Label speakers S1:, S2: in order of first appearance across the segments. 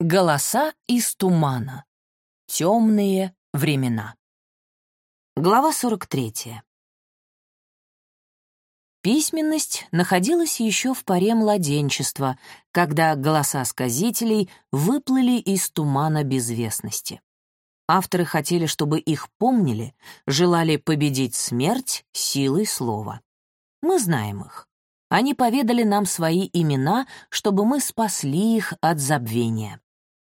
S1: Голоса из тумана. Темные времена. Глава 43. Письменность находилась еще в поре младенчества, когда голоса сказителей выплыли из тумана безвестности. Авторы хотели, чтобы их помнили, желали победить смерть силой слова. Мы знаем их. Они поведали нам свои имена, чтобы мы спасли их от забвения.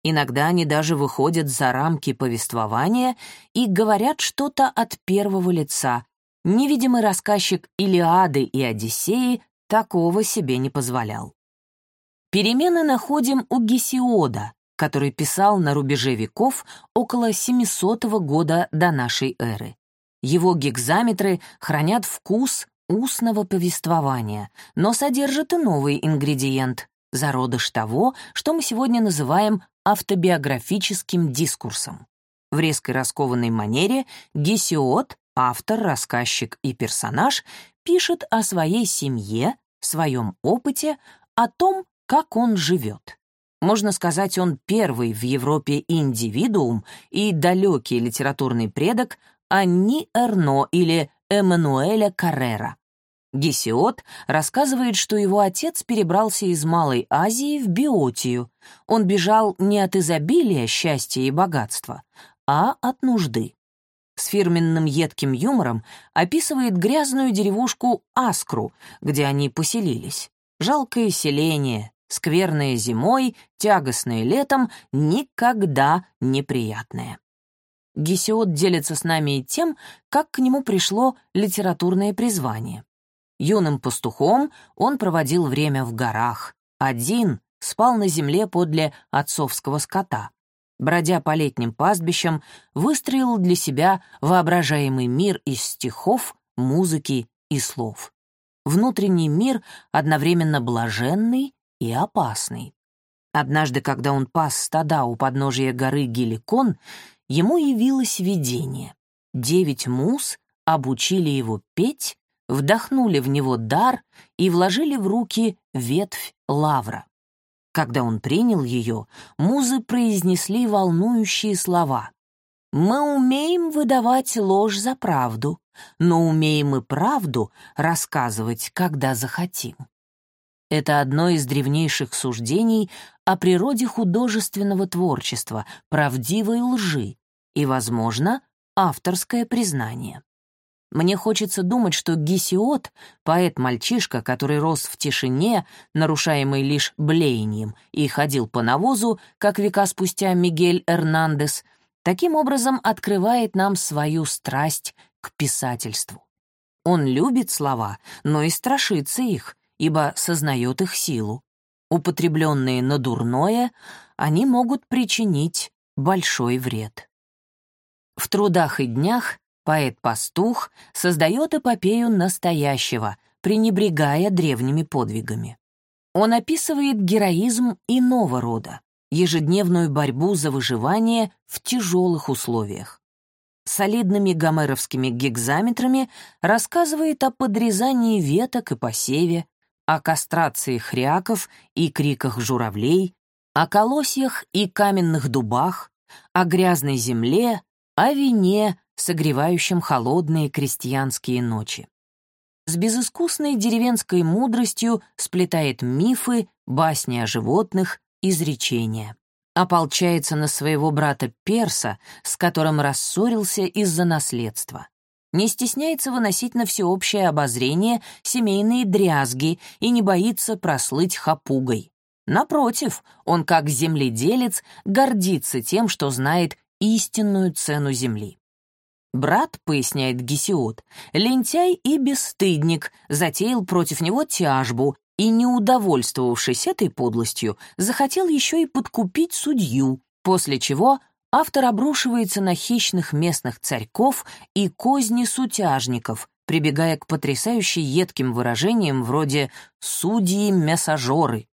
S1: Иногда они даже выходят за рамки повествования и говорят что-то от первого лица. Невидимый рассказчик Илиады и Одиссеи такого себе не позволял. Перемены находим у Гесиода, который писал на рубеже веков около 700 года до нашей эры. Его гекзаметры хранят вкус устного повествования, но содержат и новый ингредиент — зародыш того, что мы сегодня называем автобиографическим дискурсом. В резкой раскованной манере Гесиод, автор, рассказчик и персонаж, пишет о своей семье, своем опыте, о том, как он живет. Можно сказать, он первый в Европе индивидуум и далекий литературный предок Анни Эрно или Эммануэля Каррера. Гесиод рассказывает, что его отец перебрался из Малой Азии в Биотию. Он бежал не от изобилия, счастья и богатства, а от нужды. С фирменным едким юмором описывает грязную деревушку Аскру, где они поселились. Жалкое селение, скверное зимой, тягостное летом, никогда неприятное. Гесиод делится с нами и тем, как к нему пришло литературное призвание. Юным пастухом он проводил время в горах. Один спал на земле подле отцовского скота. Бродя по летним пастбищам, выстроил для себя воображаемый мир из стихов, музыки и слов. Внутренний мир одновременно блаженный и опасный. Однажды, когда он пас стада у подножия горы Геликон, ему явилось видение. Девять мус обучили его петь вдохнули в него дар и вложили в руки ветвь лавра. Когда он принял ее, музы произнесли волнующие слова. «Мы умеем выдавать ложь за правду, но умеем и правду рассказывать, когда захотим». Это одно из древнейших суждений о природе художественного творчества, правдивой лжи и, возможно, авторское признание. Мне хочется думать, что Гесиот, поэт-мальчишка, который рос в тишине, нарушаемой лишь блеянием, и ходил по навозу, как века спустя Мигель Эрнандес, таким образом открывает нам свою страсть к писательству. Он любит слова, но и страшится их, ибо сознает их силу. Употребленные на дурное, они могут причинить большой вред. В трудах и днях Поэт-пастух создает эпопею настоящего, пренебрегая древними подвигами. Он описывает героизм иного рода, ежедневную борьбу за выживание в тяжелых условиях. Солидными гомеровскими гекзаметрами рассказывает о подрезании веток и посеве, о кастрации хряков и криках журавлей, о колосьях и каменных дубах, о грязной земле, о вине, согревающим холодные крестьянские ночи. С безыскусной деревенской мудростью сплетает мифы, басни о животных, изречения. Ополчается на своего брата Перса, с которым рассорился из-за наследства. Не стесняется выносить на всеобщее обозрение семейные дрязги и не боится прослыть хапугой. Напротив, он как земледелец гордится тем, что знает истинную цену земли. Брат, поясняет Гесиод, лентяй и бесстыдник, затеял против него тяжбу и, не удовольствовавшись этой подлостью, захотел еще и подкупить судью, после чего автор обрушивается на хищных местных царьков и козни сутяжников, прибегая к потрясающе едким выражениям вроде «судьи-месажоры».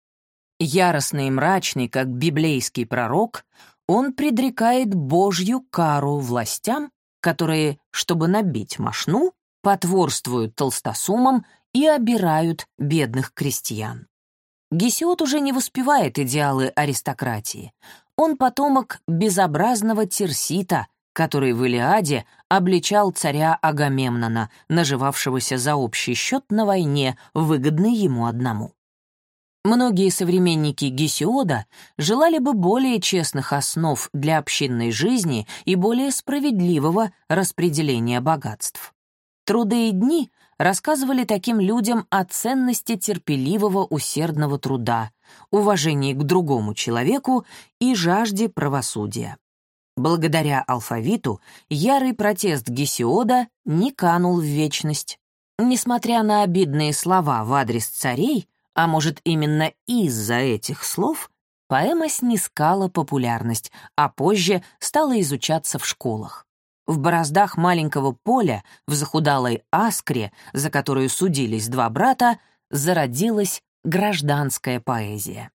S1: Яростный и мрачный, как библейский пророк, он предрекает Божью кару властям, которые, чтобы набить мошну, потворствуют толстосумам и обирают бедных крестьян. Гесиод уже не воспевает идеалы аристократии. Он потомок безобразного Тирсита, который в Илиаде обличал царя Агамемнона, наживавшегося за общий счет на войне, выгодной ему одному. Многие современники Гесиода желали бы более честных основ для общинной жизни и более справедливого распределения богатств. Труды и дни рассказывали таким людям о ценности терпеливого усердного труда, уважении к другому человеку и жажде правосудия. Благодаря алфавиту ярый протест Гесиода не канул в вечность. Несмотря на обидные слова в адрес царей, а может, именно из-за этих слов поэма снискала популярность, а позже стала изучаться в школах. В бороздах маленького поля, в захудалой Аскре, за которую судились два брата, зародилась гражданская поэзия.